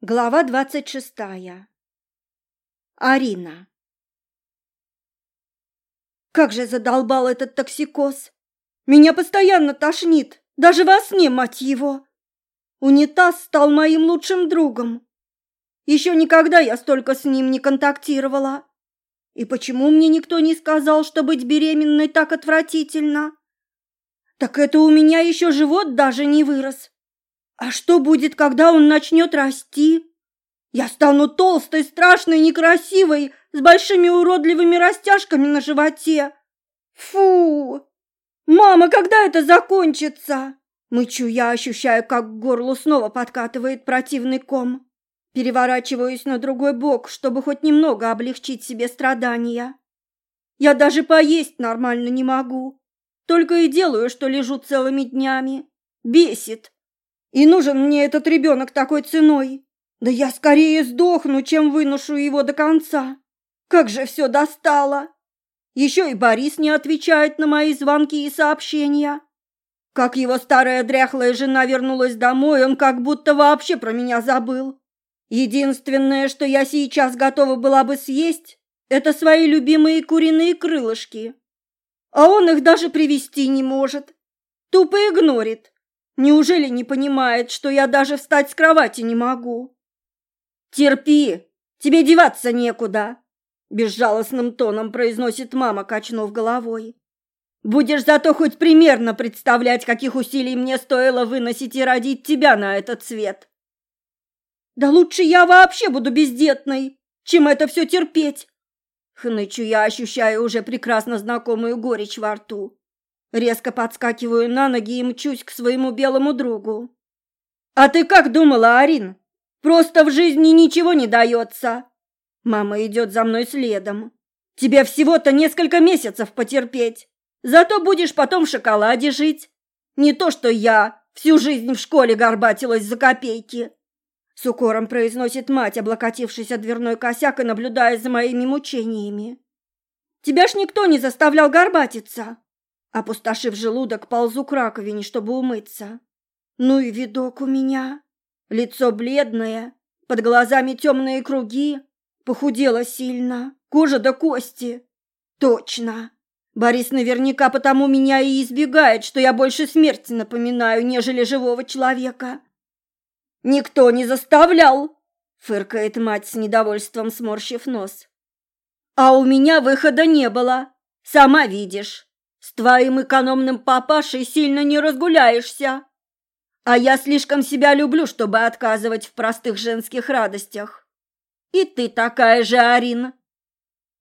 Глава двадцать шестая. Арина. Как же задолбал этот токсикоз! Меня постоянно тошнит, даже во сне, мать его! Унитаз стал моим лучшим другом. Еще никогда я столько с ним не контактировала. И почему мне никто не сказал, что быть беременной так отвратительно? Так это у меня еще живот даже не вырос. А что будет, когда он начнет расти? Я стану толстой, страшной, некрасивой, с большими уродливыми растяжками на животе. Фу! Мама, когда это закончится? Мычу я, ощущаю, как к горлу снова подкатывает противный ком. Переворачиваюсь на другой бок, чтобы хоть немного облегчить себе страдания. Я даже поесть нормально не могу. Только и делаю, что лежу целыми днями. Бесит. И нужен мне этот ребенок такой ценой. Да я скорее сдохну, чем выношу его до конца. Как же все достало! Еще и Борис не отвечает на мои звонки и сообщения. Как его старая дряхлая жена вернулась домой, он как будто вообще про меня забыл. Единственное, что я сейчас готова была бы съесть, это свои любимые куриные крылышки. А он их даже привести не может. Тупо игнорит. Неужели не понимает, что я даже встать с кровати не могу? Терпи, тебе деваться некуда, безжалостным тоном произносит мама, качнув головой. Будешь зато хоть примерно представлять, каких усилий мне стоило выносить и родить тебя на этот свет. Да лучше я вообще буду бездетной, чем это все терпеть. Хнычу я, ощущаю уже прекрасно знакомую горечь во рту. Резко подскакиваю на ноги и мчусь к своему белому другу. «А ты как думала, Арин? Просто в жизни ничего не дается!» Мама идет за мной следом. «Тебе всего-то несколько месяцев потерпеть, зато будешь потом в шоколаде жить. Не то, что я всю жизнь в школе горбатилась за копейки!» С укором произносит мать, облокотившись о дверной косяк и наблюдая за моими мучениями. «Тебя ж никто не заставлял горбатиться!» Опустошив желудок, ползу к раковине, чтобы умыться. Ну и видок у меня. Лицо бледное, под глазами темные круги, похудела сильно, кожа до кости. Точно. Борис наверняка потому меня и избегает, что я больше смерти напоминаю, нежели живого человека. Никто не заставлял, фыркает мать с недовольством, сморщив нос. А у меня выхода не было, сама видишь. С твоим экономным папашей сильно не разгуляешься. А я слишком себя люблю, чтобы отказывать в простых женских радостях. И ты такая же, Арина.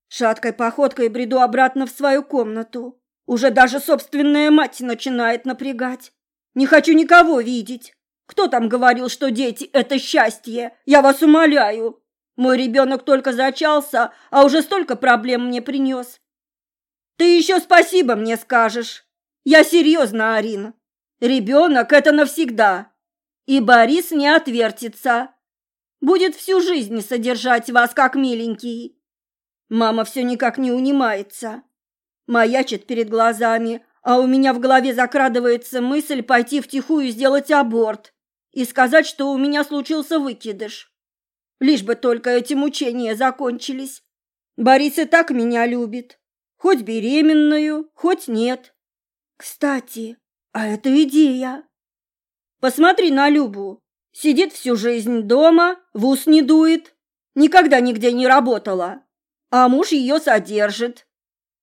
Шаткой походкой бреду обратно в свою комнату. Уже даже собственная мать начинает напрягать. Не хочу никого видеть. Кто там говорил, что дети – это счастье? Я вас умоляю. Мой ребенок только зачался, а уже столько проблем мне принес. Ты еще спасибо мне скажешь. Я серьезно, Арина. Ребенок – это навсегда. И Борис не отвертится. Будет всю жизнь содержать вас, как миленький. Мама все никак не унимается. Маячит перед глазами, а у меня в голове закрадывается мысль пойти втихую сделать аборт и сказать, что у меня случился выкидыш. Лишь бы только эти мучения закончились. Борис и так меня любит. Хоть беременную, хоть нет. Кстати, а это идея. Посмотри на Любу. Сидит всю жизнь дома, в ус не дует, никогда нигде не работала. А муж ее содержит.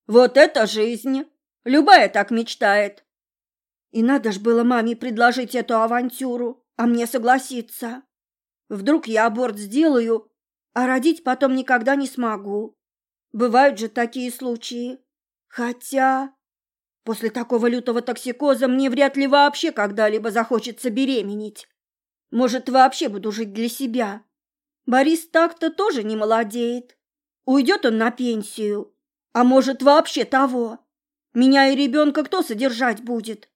Вот это жизнь. Любая так мечтает. И надо ж было маме предложить эту авантюру, а мне согласиться. Вдруг я аборт сделаю, а родить потом никогда не смогу. Бывают же такие случаи. Хотя после такого лютого токсикоза мне вряд ли вообще когда-либо захочется беременеть. Может, вообще буду жить для себя. Борис так-то тоже не молодеет. Уйдет он на пенсию. А может, вообще того. Меня и ребенка кто содержать будет?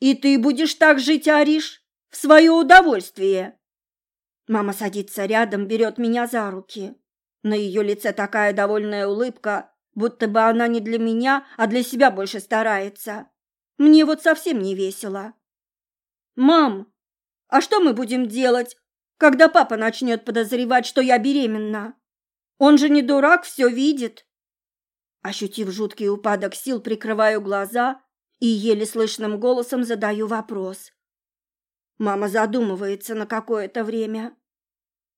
И ты будешь так жить, Ариш, в свое удовольствие. Мама садится рядом, берет меня за руки. На ее лице такая довольная улыбка, будто бы она не для меня, а для себя больше старается. Мне вот совсем не весело. «Мам, а что мы будем делать, когда папа начнет подозревать, что я беременна. Он же не дурак, все видит. Ощутив жуткий упадок сил, прикрываю глаза и еле слышным голосом задаю вопрос. Мама задумывается на какое-то время.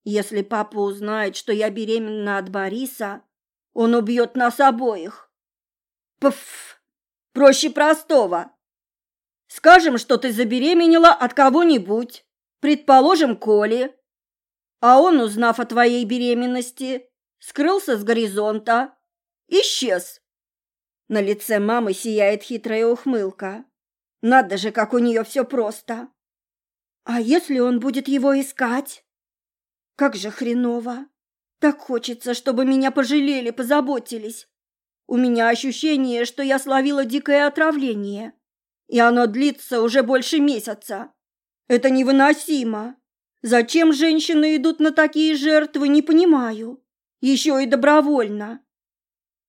Если папа узнает, что я беременна от Бориса, он убьет нас обоих. Пф, проще простого. Скажем, что ты забеременела от кого-нибудь, предположим, Коли, а он, узнав о твоей беременности, скрылся с горизонта, исчез. На лице мамы сияет хитрая ухмылка. Надо же, как у нее все просто. А если он будет его искать? Как же хреново. Так хочется, чтобы меня пожалели, позаботились. У меня ощущение, что я словила дикое отравление, и оно длится уже больше месяца. Это невыносимо. Зачем женщины идут на такие жертвы, не понимаю. Еще и добровольно.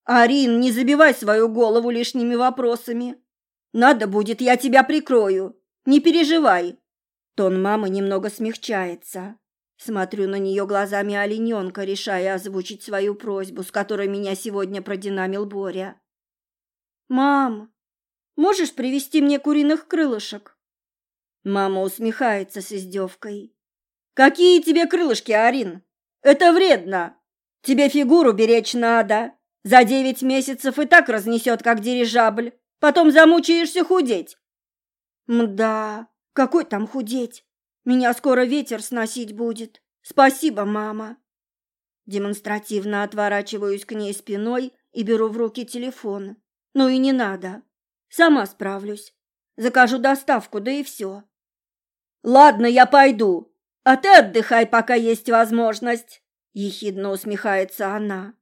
Арин, не забивай свою голову лишними вопросами. Надо будет, я тебя прикрою. Не переживай. Тон мамы немного смягчается. Смотрю на нее глазами олененка, решая озвучить свою просьбу, с которой меня сегодня продинамил Боря. «Мам, можешь привезти мне куриных крылышек?» Мама усмехается с издевкой. «Какие тебе крылышки, Арин? Это вредно. Тебе фигуру беречь надо. За девять месяцев и так разнесет, как дирижабль. Потом замучаешься худеть». «Мда, какой там худеть? Меня скоро ветер сносить будет. Спасибо, мама. Демонстративно отворачиваюсь к ней спиной и беру в руки телефон. Ну и не надо. Сама справлюсь. Закажу доставку, да и все. Ладно, я пойду. А ты отдыхай, пока есть возможность. Ехидно усмехается она.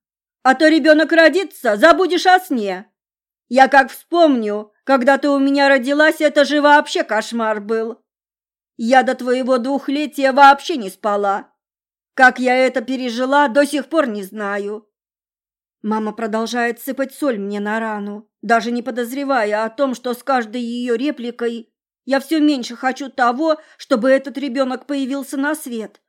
А то ребенок родится, забудешь о сне. Я как вспомню, когда ты у меня родилась, это же вообще кошмар был. Я до твоего двухлетия вообще не спала. Как я это пережила, до сих пор не знаю. Мама продолжает сыпать соль мне на рану, даже не подозревая о том, что с каждой ее репликой я все меньше хочу того, чтобы этот ребенок появился на свет.